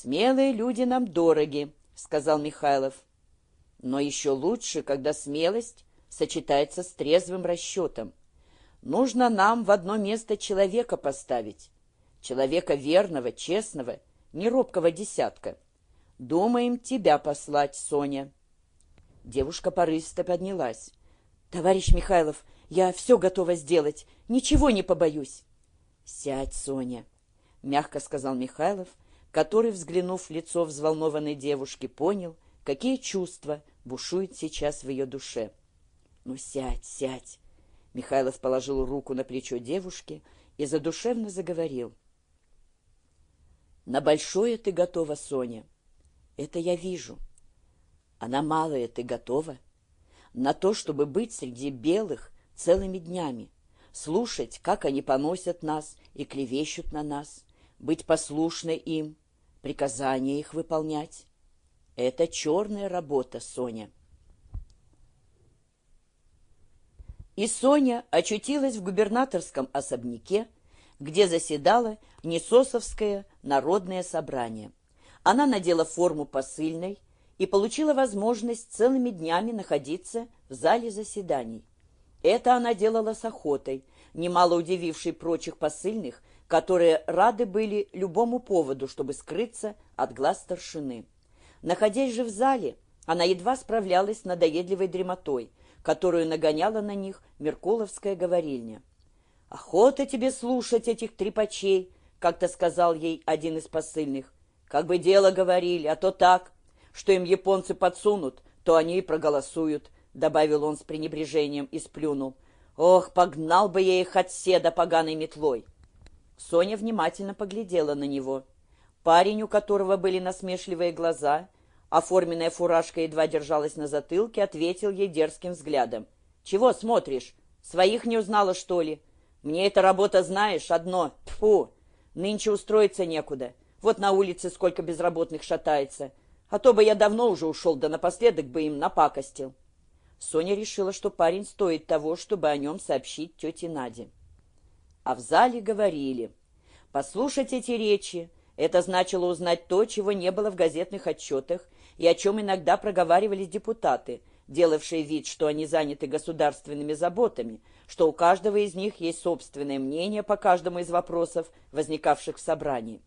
«Смелые люди нам дороги», — сказал Михайлов. «Но еще лучше, когда смелость сочетается с трезвым расчетом. Нужно нам в одно место человека поставить. Человека верного, честного, неробкого десятка. Думаем тебя послать, Соня». Девушка порывисто поднялась. «Товарищ Михайлов, я все готова сделать, ничего не побоюсь». «Сядь, Соня», — мягко сказал Михайлов, который, взглянув в лицо взволнованной девушки, понял, какие чувства бушуют сейчас в ее душе. «Ну, сядь, сядь!» Михайлов положил руку на плечо девушки и задушевно заговорил. «На большое ты готова, Соня. Это я вижу. А на малое ты готова? На то, чтобы быть среди белых целыми днями, слушать, как они поносят нас и клевещут на нас, быть послушной им, приказания их выполнять. Это черная работа, Соня. И Соня очутилась в губернаторском особняке, где заседало Несосовское народное собрание. Она надела форму посыльной и получила возможность целыми днями находиться в зале заседаний. Это она делала с охотой, немало удивившей прочих посыльных, которые рады были любому поводу, чтобы скрыться от глаз старшины. Находясь же в зале, она едва справлялась с надоедливой дремотой, которую нагоняла на них Меркуловская говорильня. «Охота тебе слушать этих трепачей», — как-то сказал ей один из посыльных. «Как бы дело говорили, а то так, что им японцы подсунут, то они и проголосуют», — добавил он с пренебрежением и сплюнул. «Ох, погнал бы я их от седа поганой метлой!» Соня внимательно поглядела на него. Парень, у которого были насмешливые глаза, оформленная фуражка едва держалась на затылке, ответил ей дерзким взглядом. «Чего смотришь? Своих не узнала, что ли? Мне эта работа, знаешь, одно. Тьфу! Нынче устроиться некуда. Вот на улице сколько безработных шатается. А то бы я давно уже ушел, да напоследок бы им напакостил». Соня решила, что парень стоит того, чтобы о нем сообщить тете Наде а в зале говорили. Послушать эти речи – это значило узнать то, чего не было в газетных отчетах и о чем иногда проговаривались депутаты, делавшие вид, что они заняты государственными заботами, что у каждого из них есть собственное мнение по каждому из вопросов, возникавших в собрании.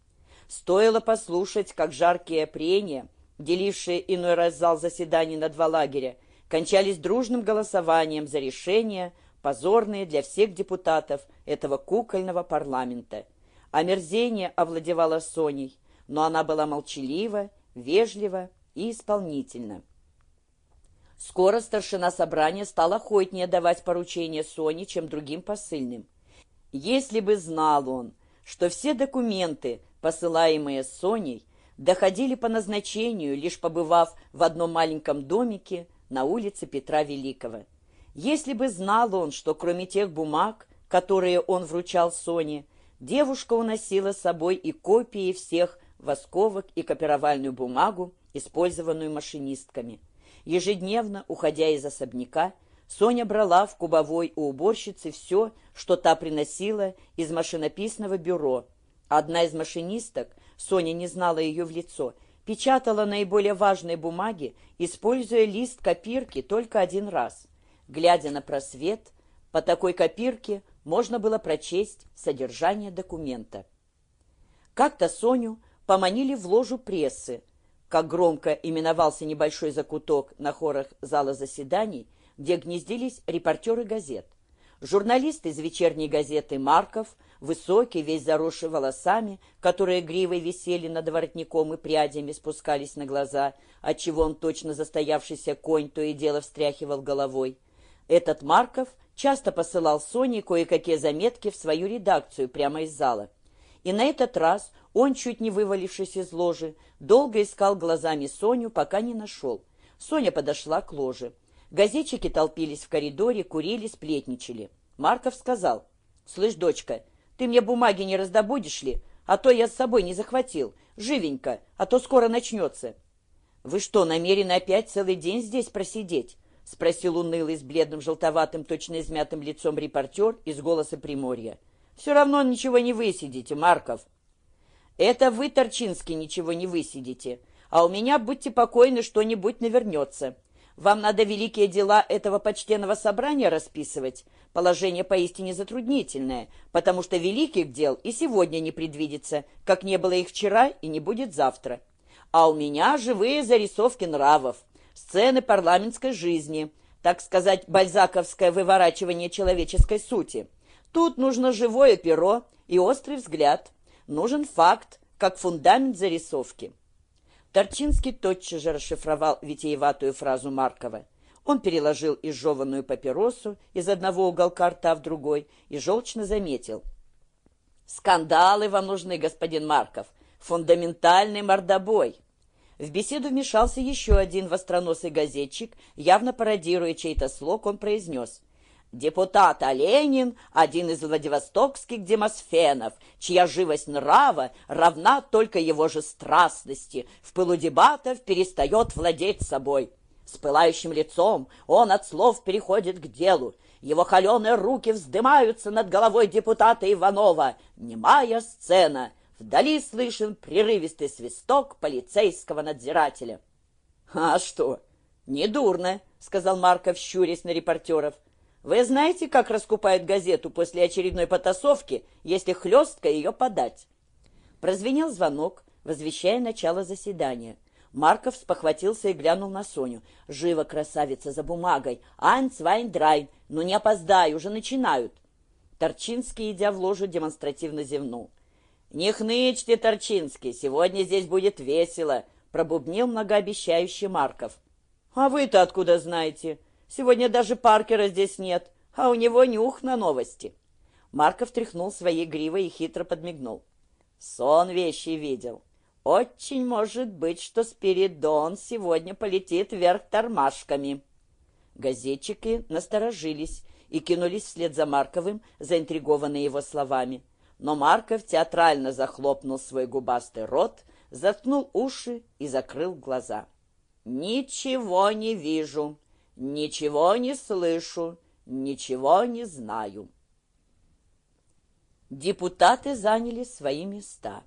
Стоило послушать, как жаркие прения, делившие иной раз зал заседаний на два лагеря, кончались дружным голосованием за решение позорные для всех депутатов этого кукольного парламента. Омерзение овладевало Соней, но она была молчалива, вежлива и исполнительна. Скоро старшина собрания стал охотнее давать поручения Соне, чем другим посыльным. Если бы знал он, что все документы, посылаемые Соней, доходили по назначению, лишь побывав в одном маленьком домике на улице Петра Великого. Если бы знал он, что кроме тех бумаг, которые он вручал Соне, девушка уносила с собой и копии всех восковок и копировальную бумагу, использованную машинистками. Ежедневно, уходя из особняка, Соня брала в кубовой у уборщицы все, что та приносила из машинописного бюро. Одна из машинисток, Соня не знала ее в лицо, печатала наиболее важные бумаги, используя лист копирки только один раз. Глядя на просвет, по такой копирке можно было прочесть содержание документа. Как-то Соню поманили в ложу прессы, как громко именовался небольшой закуток на хорах зала заседаний, где гнездились репортеры газет. Журналист из вечерней газеты «Марков», высокий, весь заросший волосами, которые гривой висели над воротником и прядями спускались на глаза, отчего он точно застоявшийся конь то и дело встряхивал головой. Этот Марков часто посылал Соне кое-какие заметки в свою редакцию прямо из зала. И на этот раз он, чуть не вывалившись из ложи, долго искал глазами Соню, пока не нашел. Соня подошла к ложе. Газетчики толпились в коридоре, курили, сплетничали. Марков сказал, «Слышь, дочка, ты мне бумаги не раздобудешь ли? А то я с собой не захватил. Живенько, а то скоро начнется». «Вы что, намерены опять целый день здесь просидеть?» — спросил унылый с бледным желтоватым, точно измятым лицом репортер из «Голоса Приморья». «Все равно ничего не высидите, Марков». Это вы, Торчинский, ничего не высидите, а у меня, будьте покойны, что-нибудь навернется. Вам надо великие дела этого почтенного собрания расписывать. Положение поистине затруднительное, потому что великих дел и сегодня не предвидится, как не было их вчера и не будет завтра. А у меня живые зарисовки нравов, сцены парламентской жизни, так сказать, бальзаковское выворачивание человеческой сути. Тут нужно живое перо и острый взгляд. Нужен факт, как фундамент зарисовки. Торчинский тотчас же расшифровал витиеватую фразу Маркова. Он переложил изжеванную папиросу из одного уголка рта в другой и желчно заметил. «Скандалы вам нужны, господин Марков, фундаментальный мордобой». В беседу вмешался еще один востроносый газетчик, явно пародируя чей-то слог, он произнес. Депутат Оленин – один из владивостокских демосфенов, чья живость нрава равна только его же страстности, в пылу дебатов перестает владеть собой. С пылающим лицом он от слов переходит к делу. Его холеные руки вздымаются над головой депутата Иванова. Немая сцена. Вдали слышен прерывистый свисток полицейского надзирателя. — А что? Недурно, — сказал Марков, щурясь на репортеров. — вы знаете, как раскупают газету после очередной потасовки, если хлестко ее подать?» Прозвенел звонок, возвещая начало заседания. Марков спохватился и глянул на Соню. «Живо, красавица, за бумагой! Айн, цвайн, драйн! Ну не опоздай, уже начинают!» Торчинский, идя в ложу, демонстративно зевнул. «Не хнычьте, Торчинский, сегодня здесь будет весело!» пробубнил многообещающий Марков. «А вы-то откуда знаете?» Сегодня даже Паркера здесь нет, а у него нюх на новости». Марков тряхнул своей гривой и хитро подмигнул. «Сон вещи видел. Очень может быть, что Спиридон сегодня полетит вверх тормашками». Газетчики насторожились и кинулись вслед за Марковым, заинтригованные его словами. Но Марков театрально захлопнул свой губастый рот, заткнул уши и закрыл глаза. «Ничего не вижу», Ничего не слышу, ничего не знаю. Депутаты заняли свои места.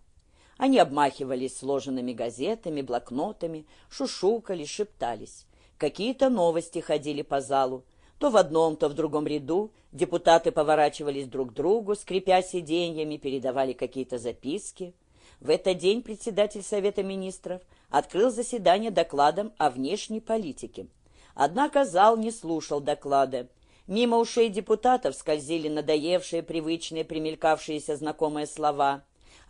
Они обмахивались сложенными газетами, блокнотами, шушукали, шептались. Какие-то новости ходили по залу. То в одном, то в другом ряду депутаты поворачивались друг к другу, скрипя сиденьями, передавали какие-то записки. В этот день председатель Совета Министров открыл заседание докладом о внешней политике. Однако зал не слушал доклада. Мимо ушей депутатов скользили надоевшие, привычные, примелькавшиеся знакомые слова.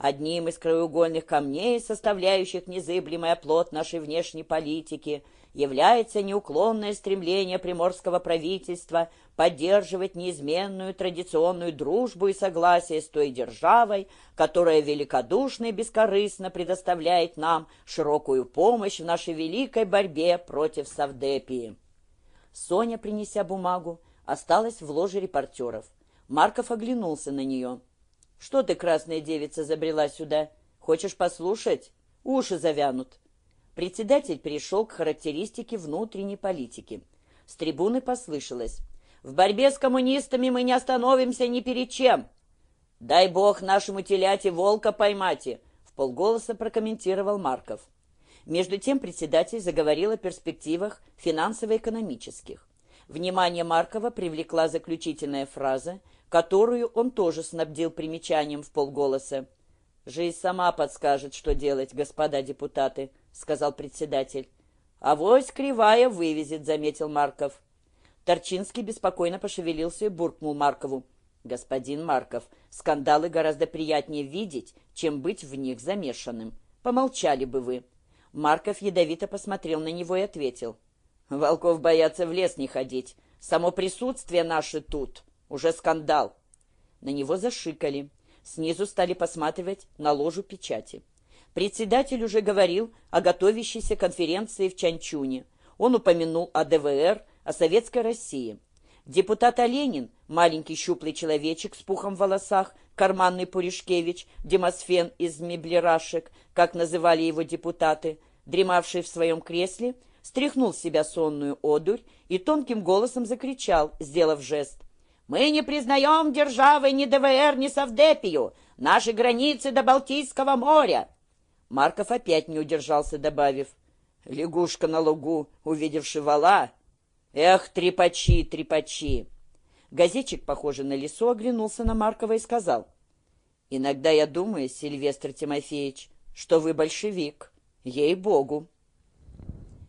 Одним из краеугольных камней, составляющих незыблемый оплот нашей внешней политики, является неуклонное стремление приморского правительства поддерживать неизменную традиционную дружбу и согласие с той державой, которая великодушно и бескорыстно предоставляет нам широкую помощь в нашей великой борьбе против Савдепии. Соня, принеся бумагу, осталась в ложе репортеров. Марков оглянулся на нее. «Что ты, красная девица, забрела сюда? Хочешь послушать? Уши завянут». Председатель перешел к характеристике внутренней политики. С трибуны послышалось. В борьбе с коммунистами мы не остановимся ни перед чем. Дай бог нашему теляте волка поймайте, в полголоса прокомментировал Марков. Между тем председатель заговорил о перспективах финансово-экономических. Внимание Маркова привлекла заключительная фраза, которую он тоже снабдил примечанием в полголоса. «Жизнь сама подскажет, что делать, господа депутаты», — сказал председатель. «Авось кривая вывезет», — заметил Марков. Торчинский беспокойно пошевелился и буркнул Маркову. «Господин Марков, скандалы гораздо приятнее видеть, чем быть в них замешанным. Помолчали бы вы». Марков ядовито посмотрел на него и ответил. «Волков боятся в лес не ходить. Само присутствие наше тут. Уже скандал». На него зашикали. Снизу стали посматривать на ложу печати. Председатель уже говорил о готовящейся конференции в Чанчуне. Он упомянул о ДВР, о Советской России. Депутат Оленин, маленький щуплый человечек с пухом в волосах, карманный Пуришкевич, демосфен из меблерашек, как называли его депутаты, дремавший в своем кресле, стряхнул с себя сонную одурь и тонким голосом закричал, сделав жест. «Мы не признаем державой ни ДВР, ни Совдепию! Наши границы до Балтийского моря!» Марков опять не удержался, добавив. «Лягушка на лугу, увидевши вала. Эх, трепачи, трепачи!» Газетчик, похожий на лесу, оглянулся на Маркова и сказал. «Иногда я думаю, Сильвестр Тимофеевич, что вы большевик. Ей-богу!»